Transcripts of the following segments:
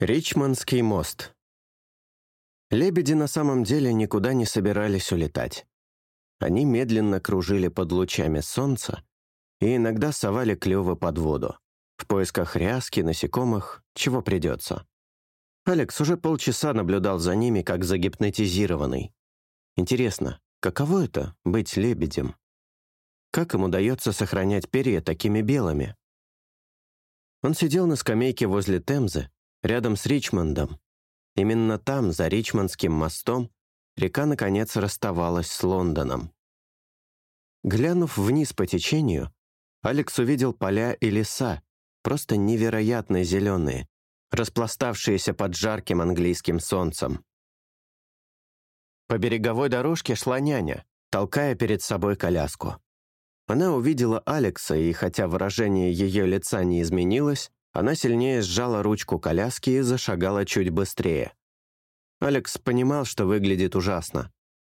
Ричмондский мост. Лебеди на самом деле никуда не собирались улетать. Они медленно кружили под лучами солнца и иногда совали клювы под воду, в поисках ряски, насекомых, чего придется. Алекс уже полчаса наблюдал за ними, как загипнотизированный. Интересно, каково это — быть лебедем? Как им удается сохранять перья такими белыми? Он сидел на скамейке возле Темзы, рядом с Ричмондом. Именно там, за Ричмондским мостом, река, наконец, расставалась с Лондоном. Глянув вниз по течению, Алекс увидел поля и леса, просто невероятно зеленые, распластавшиеся под жарким английским солнцем. По береговой дорожке шла няня, толкая перед собой коляску. Она увидела Алекса, и хотя выражение ее лица не изменилось, она сильнее сжала ручку коляски и зашагала чуть быстрее. Алекс понимал, что выглядит ужасно,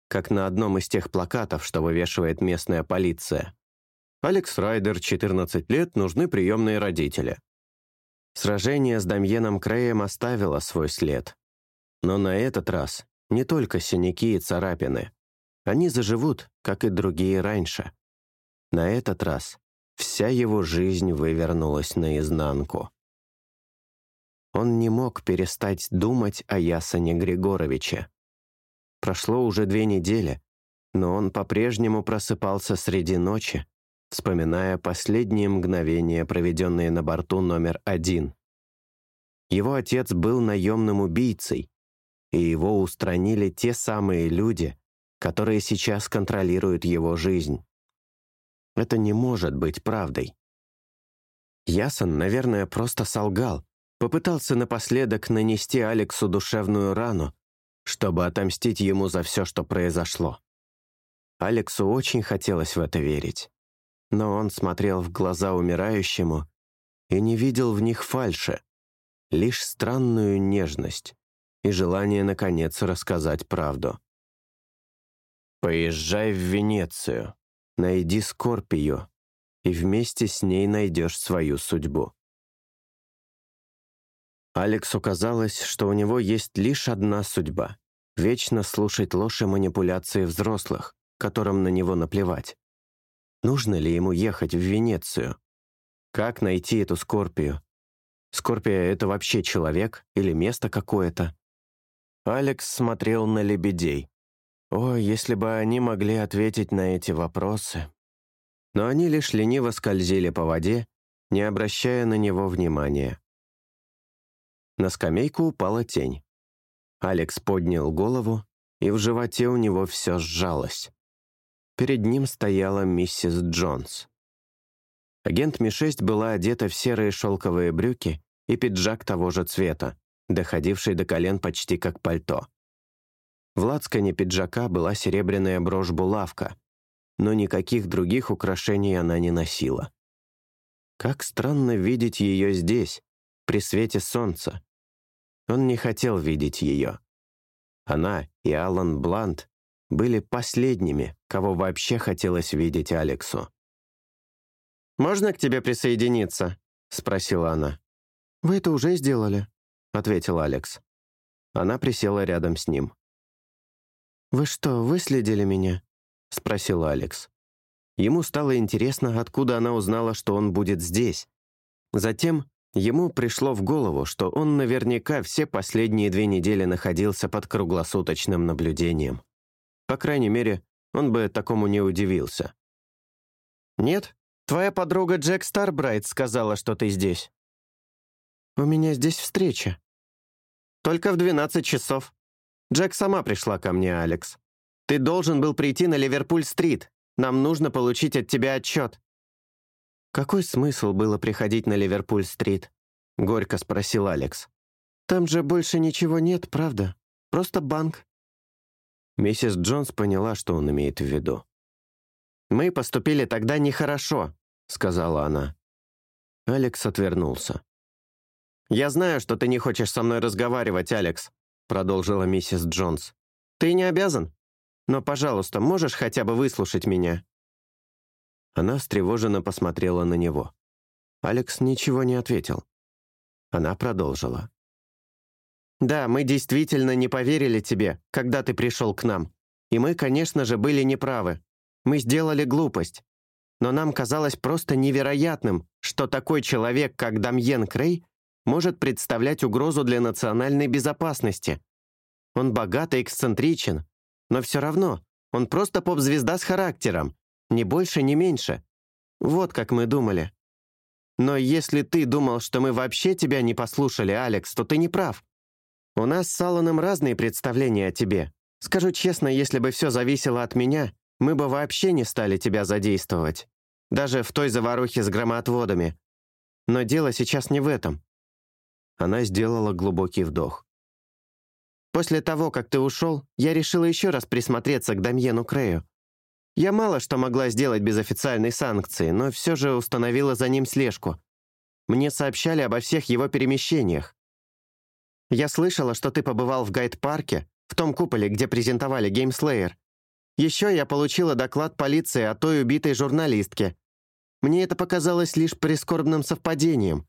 как на одном из тех плакатов, что вывешивает местная полиция. Алекс Райдер, 14 лет, нужны приемные родители. Сражение с Дамьеном Креем оставило свой след. Но на этот раз не только синяки и царапины. Они заживут, как и другие раньше. На этот раз Вся его жизнь вывернулась наизнанку. Он не мог перестать думать о Ясане Григоровиче. Прошло уже две недели, но он по-прежнему просыпался среди ночи, вспоминая последние мгновения, проведенные на борту номер один. Его отец был наемным убийцей, и его устранили те самые люди, которые сейчас контролируют его жизнь. Это не может быть правдой. Ясон, наверное, просто солгал, попытался напоследок нанести Алексу душевную рану, чтобы отомстить ему за все, что произошло. Алексу очень хотелось в это верить. Но он смотрел в глаза умирающему и не видел в них фальши, лишь странную нежность и желание, наконец, рассказать правду. «Поезжай в Венецию», Найди Скорпию, и вместе с ней найдешь свою судьбу. Алексу казалось, что у него есть лишь одна судьба — вечно слушать ложь и манипуляции взрослых, которым на него наплевать. Нужно ли ему ехать в Венецию? Как найти эту Скорпию? Скорпия — это вообще человек или место какое-то? Алекс смотрел на лебедей. О, если бы они могли ответить на эти вопросы. Но они лишь лениво скользили по воде, не обращая на него внимания. На скамейку упала тень. Алекс поднял голову, и в животе у него все сжалось. Перед ним стояла миссис Джонс. Агент Ми-6 была одета в серые шелковые брюки и пиджак того же цвета, доходивший до колен почти как пальто. В лацкане пиджака была серебряная брошь-булавка, но никаких других украшений она не носила. Как странно видеть ее здесь, при свете солнца. Он не хотел видеть ее. Она и Алан Блант были последними, кого вообще хотелось видеть Алексу. «Можно к тебе присоединиться?» — спросила она. «Вы это уже сделали», — ответил Алекс. Она присела рядом с ним. «Вы что, выследили меня?» — спросил Алекс. Ему стало интересно, откуда она узнала, что он будет здесь. Затем ему пришло в голову, что он наверняка все последние две недели находился под круглосуточным наблюдением. По крайней мере, он бы такому не удивился. «Нет, твоя подруга Джек Старбрайт сказала, что ты здесь». «У меня здесь встреча». «Только в 12 часов», Джек сама пришла ко мне, Алекс. Ты должен был прийти на Ливерпуль-стрит. Нам нужно получить от тебя отчет». «Какой смысл было приходить на Ливерпуль-стрит?» — горько спросил Алекс. «Там же больше ничего нет, правда? Просто банк». Миссис Джонс поняла, что он имеет в виду. «Мы поступили тогда нехорошо», — сказала она. Алекс отвернулся. «Я знаю, что ты не хочешь со мной разговаривать, Алекс продолжила миссис Джонс. «Ты не обязан, но, пожалуйста, можешь хотя бы выслушать меня?» Она встревоженно посмотрела на него. Алекс ничего не ответил. Она продолжила. Да, мы действительно не поверили тебе, когда ты пришел к нам. И мы, конечно же, были неправы. Мы сделали глупость. Но нам казалось просто невероятным, что такой человек, как Дамьен Крей, может представлять угрозу для национальной безопасности. Он богат и эксцентричен, но все равно он просто поп-звезда с характером, ни больше, ни меньше. Вот как мы думали. Но если ты думал, что мы вообще тебя не послушали, Алекс, то ты не прав. У нас с Алланом разные представления о тебе. Скажу честно, если бы все зависело от меня, мы бы вообще не стали тебя задействовать. Даже в той заварухе с громоотводами. Но дело сейчас не в этом». Она сделала глубокий вдох. «После того, как ты ушел, я решила еще раз присмотреться к Дамьену Крею. Я мало что могла сделать без официальной санкции, но все же установила за ним слежку. Мне сообщали обо всех его перемещениях. Я слышала, что ты побывал в гайд-парке, в том куполе, где презентовали Геймслеер. Еще я получила доклад полиции о той убитой журналистке. Мне это показалось лишь прискорбным совпадением.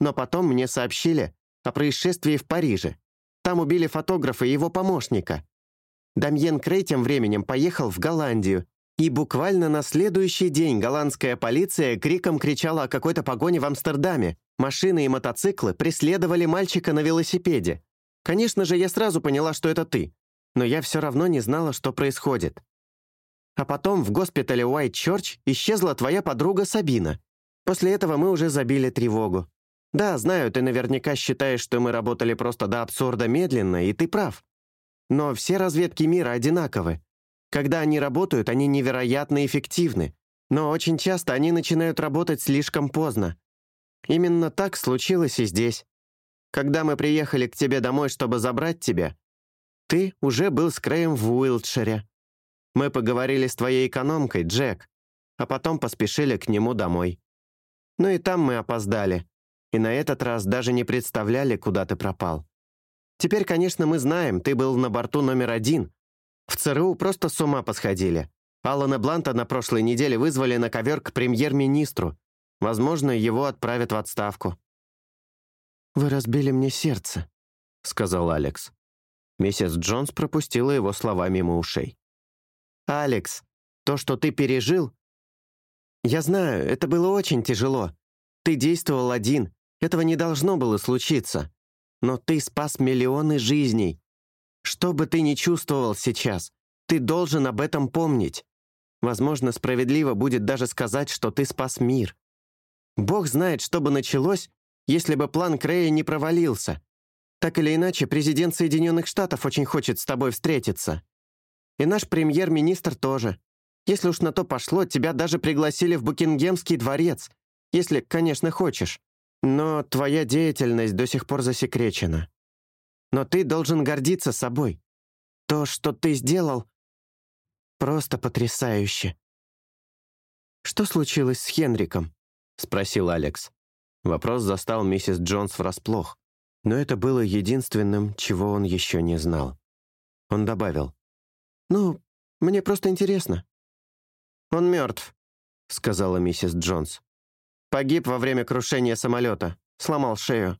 Но потом мне сообщили о происшествии в Париже. Там убили фотографа и его помощника. Дамьен Крей тем временем поехал в Голландию, и буквально на следующий день голландская полиция криком кричала о какой-то погоне в Амстердаме, Машины и мотоциклы преследовали мальчика на велосипеде. Конечно же, я сразу поняла, что это ты, но я все равно не знала, что происходит. А потом в госпитале Уайт Чорч исчезла твоя подруга Сабина. После этого мы уже забили тревогу. Да, знаю, ты наверняка считаешь, что мы работали просто до абсурда медленно, и ты прав. Но все разведки мира одинаковы. Когда они работают, они невероятно эффективны. Но очень часто они начинают работать слишком поздно. Именно так случилось и здесь. Когда мы приехали к тебе домой, чтобы забрать тебя, ты уже был с Крэем в Уилтшире. Мы поговорили с твоей экономкой, Джек, а потом поспешили к нему домой. Ну и там мы опоздали, и на этот раз даже не представляли, куда ты пропал. Теперь, конечно, мы знаем, ты был на борту номер один. В ЦРУ просто с ума посходили. Алана Бланта на прошлой неделе вызвали на ковер к премьер-министру, Возможно, его отправят в отставку». «Вы разбили мне сердце», — сказал Алекс. Миссис Джонс пропустила его слова мимо ушей. «Алекс, то, что ты пережил...» «Я знаю, это было очень тяжело. Ты действовал один, этого не должно было случиться. Но ты спас миллионы жизней. Что бы ты ни чувствовал сейчас, ты должен об этом помнить. Возможно, справедливо будет даже сказать, что ты спас мир. Бог знает, что бы началось, если бы план Крея не провалился. Так или иначе, президент Соединенных Штатов очень хочет с тобой встретиться. И наш премьер-министр тоже. Если уж на то пошло, тебя даже пригласили в Букингемский дворец, если, конечно, хочешь. Но твоя деятельность до сих пор засекречена. Но ты должен гордиться собой. То, что ты сделал, просто потрясающе. Что случилось с Хенриком? — спросил Алекс. Вопрос застал миссис Джонс врасплох, но это было единственным, чего он еще не знал. Он добавил. «Ну, мне просто интересно». «Он мертв», — сказала миссис Джонс. «Погиб во время крушения самолета, сломал шею».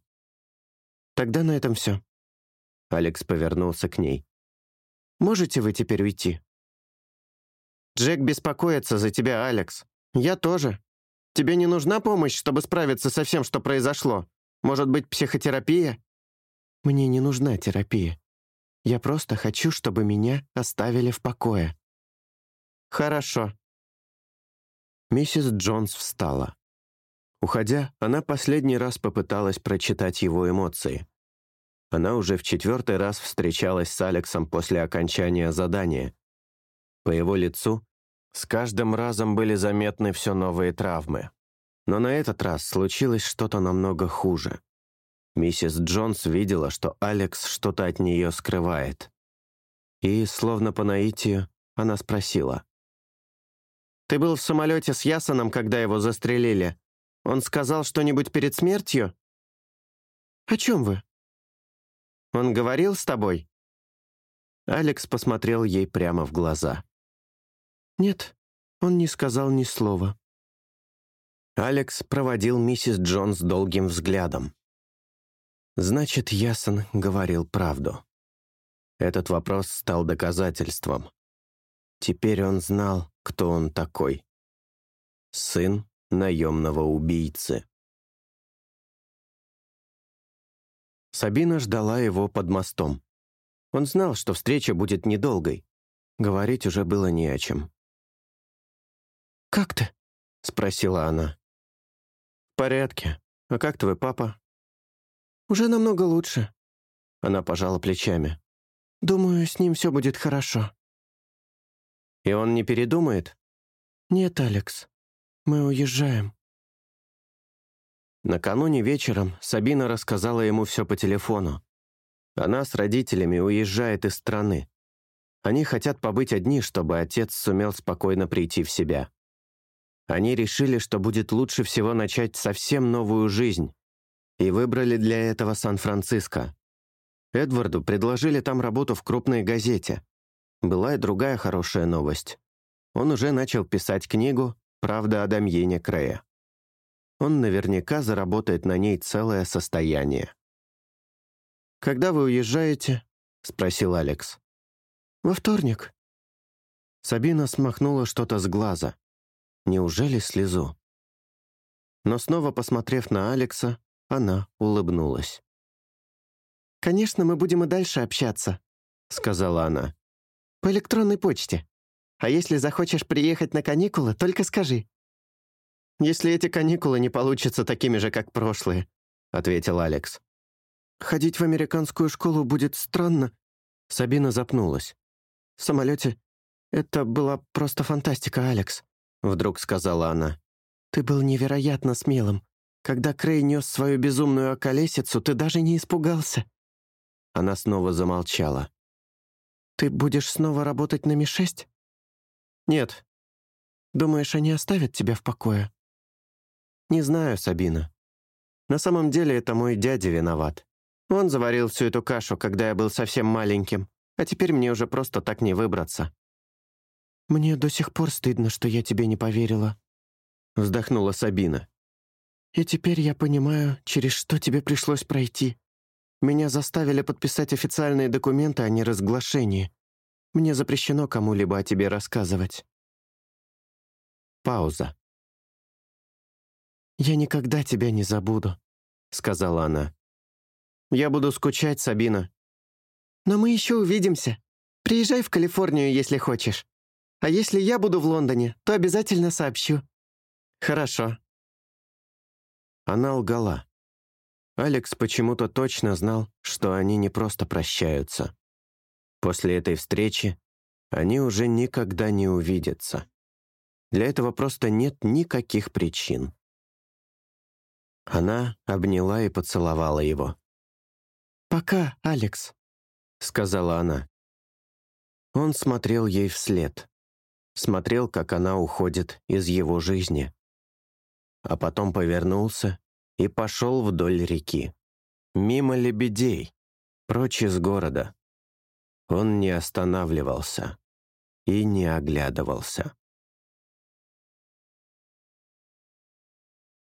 «Тогда на этом все». Алекс повернулся к ней. «Можете вы теперь уйти?» «Джек беспокоится за тебя, Алекс. Я тоже», Тебе не нужна помощь, чтобы справиться со всем, что произошло? Может быть, психотерапия?» «Мне не нужна терапия. Я просто хочу, чтобы меня оставили в покое». «Хорошо». Миссис Джонс встала. Уходя, она последний раз попыталась прочитать его эмоции. Она уже в четвертый раз встречалась с Алексом после окончания задания. По его лицу с каждым разом были заметны все новые травмы. Но на этот раз случилось что-то намного хуже. Миссис Джонс видела, что Алекс что-то от нее скрывает. И, словно по наитию, она спросила. «Ты был в самолете с Ясоном, когда его застрелили. Он сказал что-нибудь перед смертью?» «О чем вы?» «Он говорил с тобой?» Алекс посмотрел ей прямо в глаза. «Нет, он не сказал ни слова». Алекс проводил миссис Джонс долгим взглядом. Значит, Ясон говорил правду. Этот вопрос стал доказательством. Теперь он знал, кто он такой. Сын наемного убийцы. Сабина ждала его под мостом. Он знал, что встреча будет недолгой. Говорить уже было не о чем. «Как ты?» — спросила она. «В порядке. А как твой папа?» «Уже намного лучше». Она пожала плечами. «Думаю, с ним все будет хорошо». «И он не передумает?» «Нет, Алекс. Мы уезжаем». Накануне вечером Сабина рассказала ему все по телефону. Она с родителями уезжает из страны. Они хотят побыть одни, чтобы отец сумел спокойно прийти в себя. Они решили, что будет лучше всего начать совсем новую жизнь, и выбрали для этого Сан-Франциско. Эдварду предложили там работу в крупной газете. Была и другая хорошая новость. Он уже начал писать книгу «Правда о Дамьене Крея» он наверняка заработает на ней целое состояние. «Когда вы уезжаете?» — спросил Алекс. «Во вторник». Сабина смахнула что-то с глаза. Неужели слезу? Но снова посмотрев на Алекса, она улыбнулась. «Конечно, мы будем и дальше общаться», — сказала она. «По электронной почте. А если захочешь приехать на каникулы, только скажи если эти каникулы не получатся такими же, как прошлые», — ответил Алекс. «Ходить в американскую школу будет странно». Сабина запнулась. «В самолете это была просто фантастика, Алекс», — вдруг сказала она. «Ты был невероятно смелым. Когда Крей нес свою безумную околесицу, ты даже не испугался». Она снова замолчала. «Ты будешь снова работать на Ми-6?» «Нет». «Думаешь, они оставят тебя в покое?» «Не знаю, Сабина. На самом деле это мой дядя виноват. Он заварил всю эту кашу, когда я был совсем маленьким, а теперь мне уже просто так не выбраться». «Мне до сих пор стыдно, что я тебе не поверила», — вздохнула Сабина. «И теперь я понимаю, через что тебе пришлось пройти. Меня заставили подписать официальные документы о неразглашении. Мне запрещено кому-либо о тебе рассказывать». Пауза. «Я никогда тебя не забуду», — сказала она. «Я буду скучать, Сабина». «Но мы еще увидимся. Приезжай в Калифорнию, если хочешь. А если я буду в Лондоне, то обязательно сообщу». «Хорошо». Она лгала. Алекс почему-то точно знал, что они не просто прощаются. После этой встречи они уже никогда не увидятся. Для этого просто нет никаких причин. Она обняла и поцеловала его. «Пока, Алекс», — сказала она. Он смотрел ей вслед. Смотрел, как она уходит из его жизни. А потом повернулся и пошел вдоль реки. Мимо лебедей, прочь из города. Он не останавливался и не оглядывался.